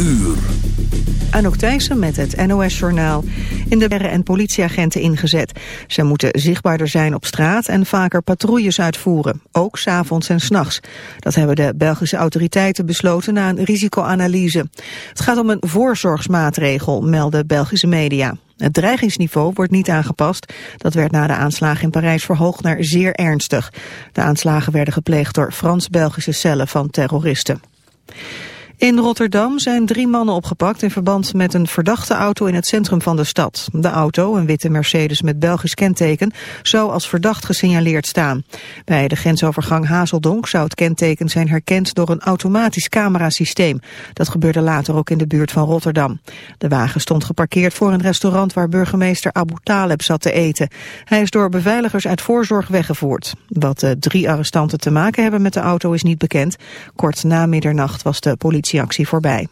uur. Thijssen met het NOS-journaal. In de en politieagenten ingezet. Ze moeten zichtbaarder zijn op straat en vaker patrouilles uitvoeren. Ook s'avonds en s'nachts. Dat hebben de Belgische autoriteiten besloten na een risicoanalyse. Het gaat om een voorzorgsmaatregel, melden Belgische media. Het dreigingsniveau wordt niet aangepast. Dat werd na de aanslagen in Parijs verhoogd naar zeer ernstig. De aanslagen werden gepleegd door Frans-Belgische cellen van terroristen. In Rotterdam zijn drie mannen opgepakt in verband met een verdachte auto in het centrum van de stad. De auto, een witte Mercedes met Belgisch kenteken, zou als verdacht gesignaleerd staan. Bij de grensovergang Hazeldonk zou het kenteken zijn herkend door een automatisch camerasysteem. Dat gebeurde later ook in de buurt van Rotterdam. De wagen stond geparkeerd voor een restaurant waar burgemeester Abu Taleb zat te eten. Hij is door beveiligers uit voorzorg weggevoerd. Wat de drie arrestanten te maken hebben met de auto is niet bekend. Kort na middernacht was de politie politieactie voorbij.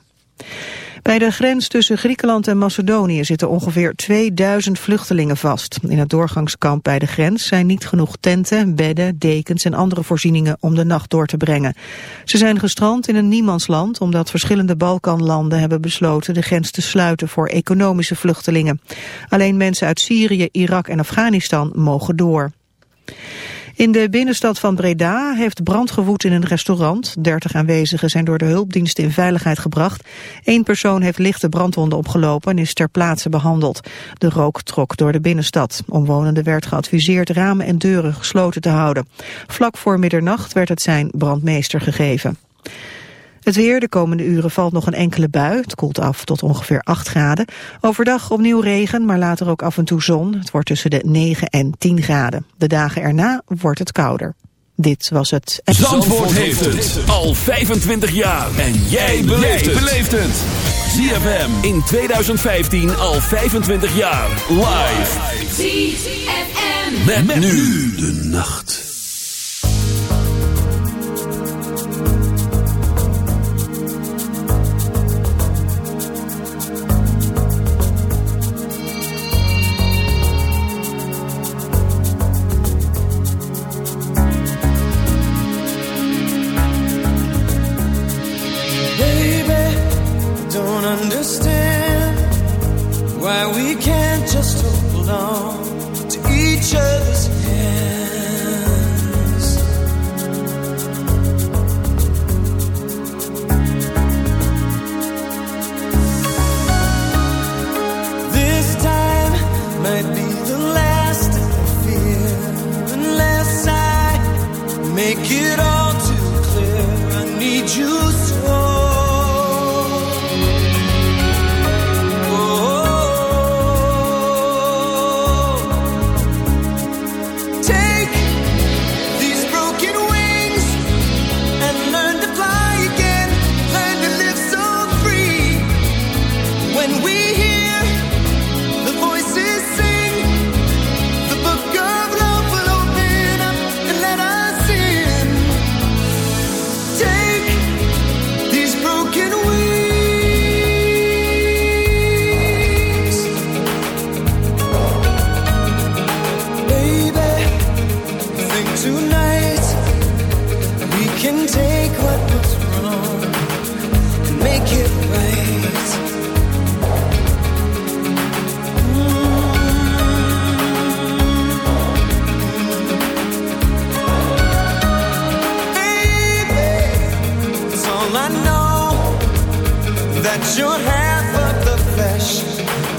Bij de grens tussen Griekenland en Macedonië zitten ongeveer 2000 vluchtelingen vast. In het doorgangskamp bij de grens zijn niet genoeg tenten, bedden, dekens en andere voorzieningen om de nacht door te brengen. Ze zijn gestrand in een niemandsland omdat verschillende Balkanlanden hebben besloten de grens te sluiten voor economische vluchtelingen. Alleen mensen uit Syrië, Irak en Afghanistan mogen door. In de binnenstad van Breda heeft brand gewoed in een restaurant. Dertig aanwezigen zijn door de hulpdiensten in veiligheid gebracht. Eén persoon heeft lichte brandwonden opgelopen en is ter plaatse behandeld. De rook trok door de binnenstad. Omwonenden werd geadviseerd ramen en deuren gesloten te houden. Vlak voor middernacht werd het zijn brandmeester gegeven. Het weer, de komende uren valt nog een enkele bui. Het koelt af tot ongeveer 8 graden. Overdag opnieuw regen, maar later ook af en toe zon. Het wordt tussen de 9 en 10 graden. De dagen erna wordt het kouder. Dit was het... Zandvoort, heeft het al 25 jaar. En jij beleeft het. ZFM in 2015 al 25 jaar. Live. ZFM. met nu de nacht.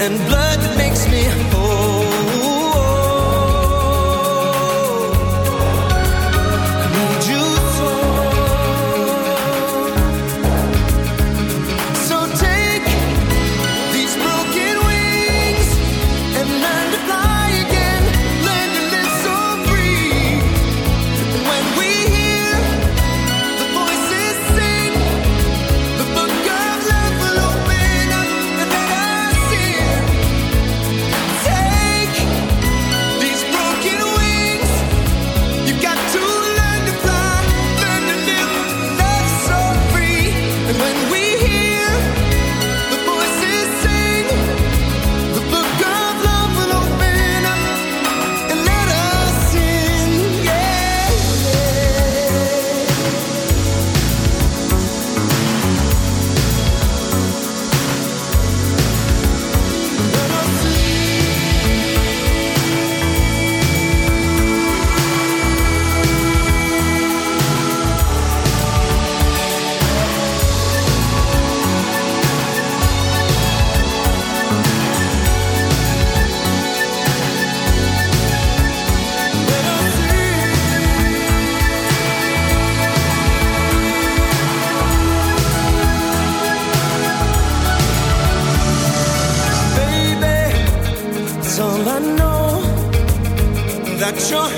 And blood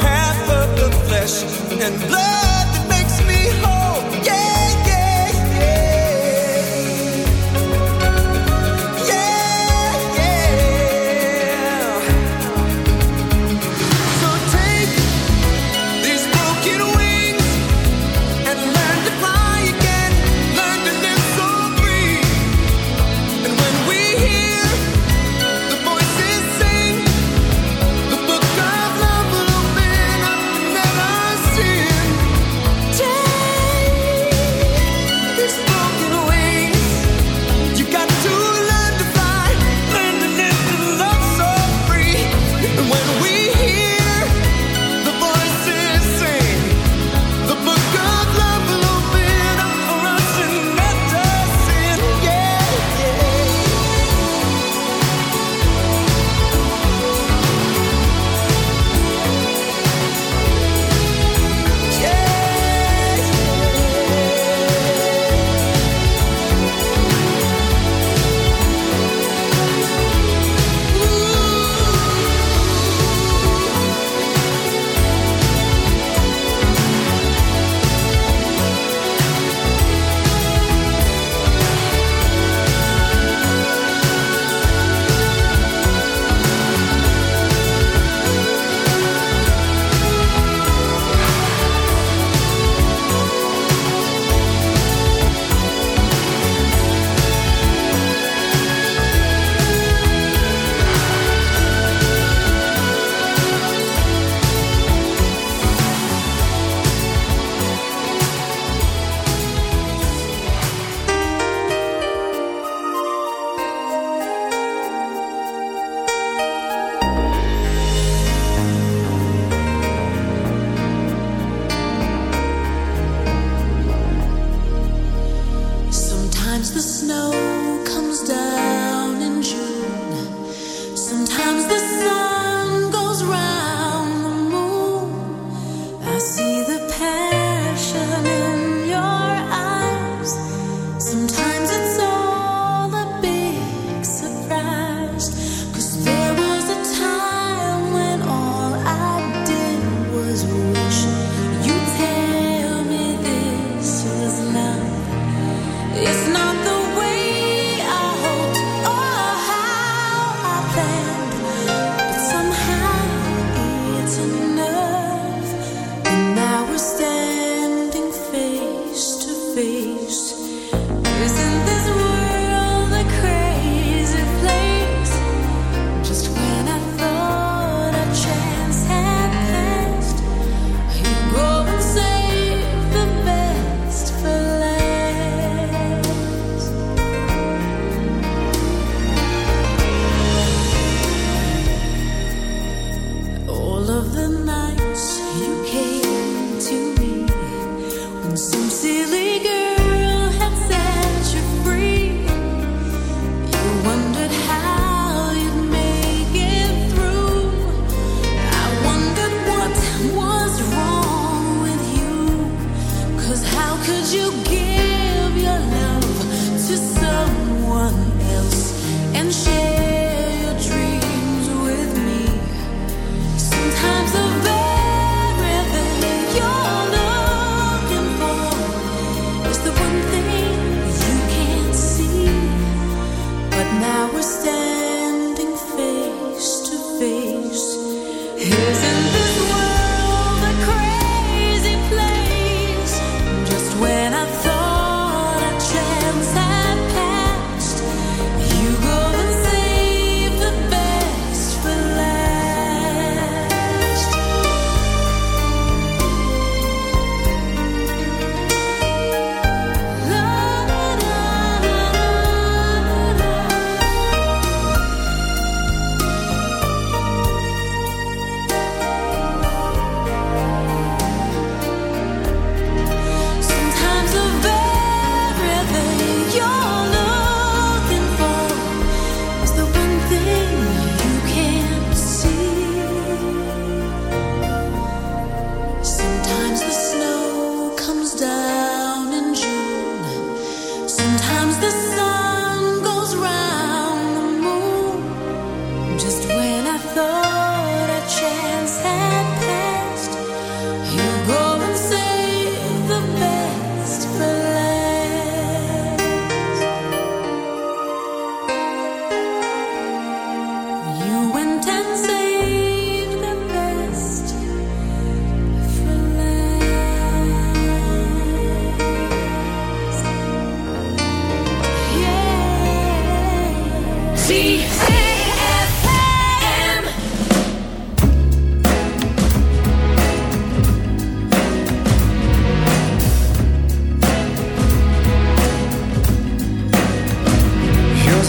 half of the flesh and blood.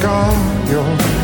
God, you're.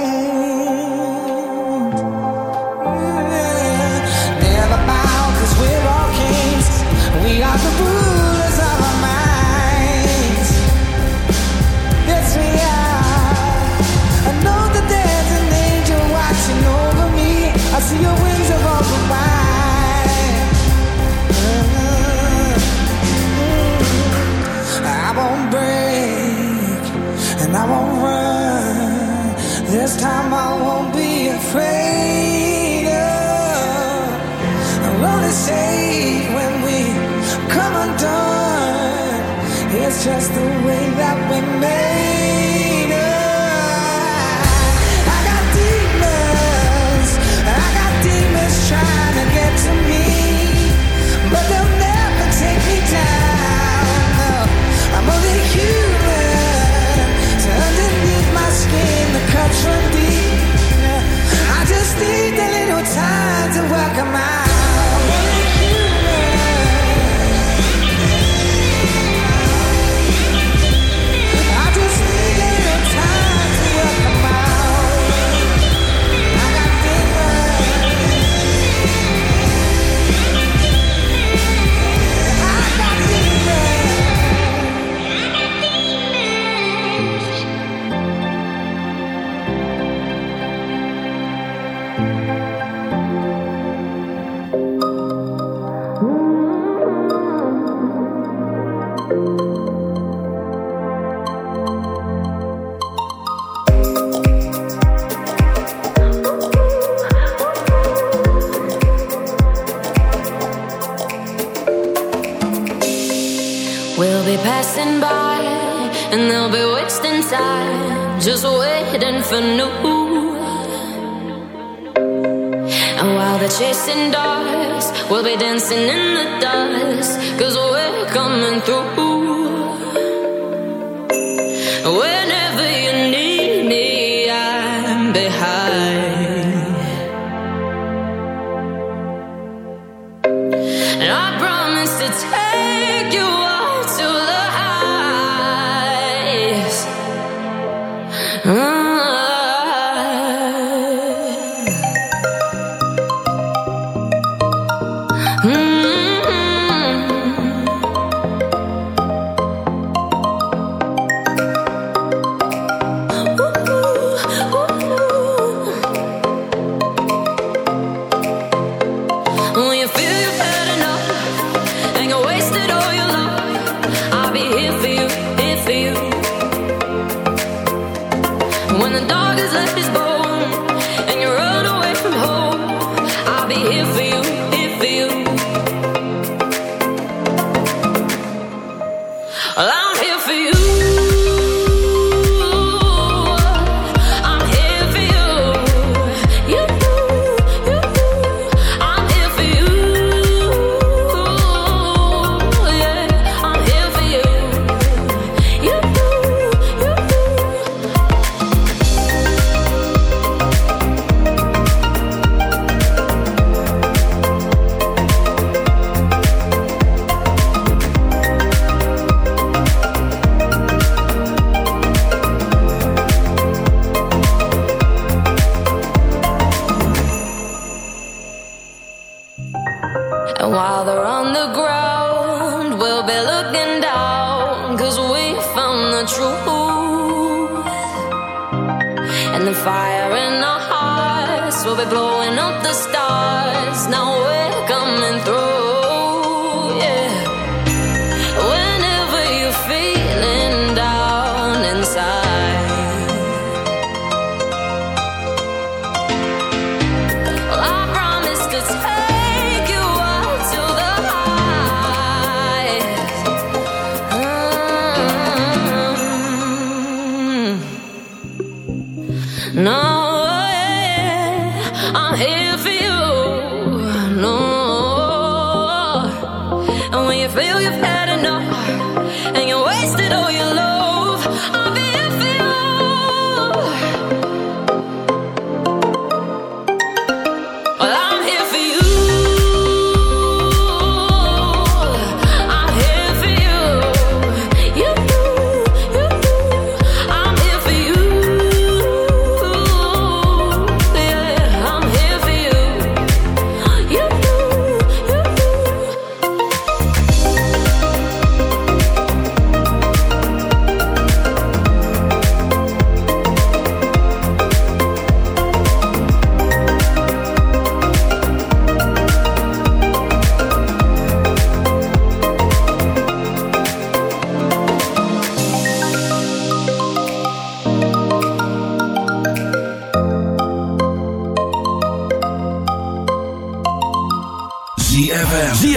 feel you've had enough and you wasted all your love. I'll be here for you.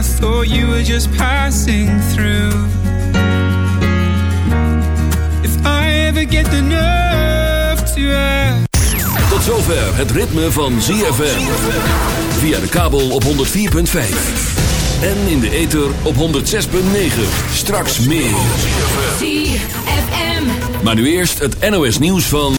Thought you were just passing through. If I ever get the nerve to. Tot zover het ritme van ZFM. Via de kabel op 104.5. En in de ether op 106.9. Straks meer. Maar nu eerst het NOS nieuws van...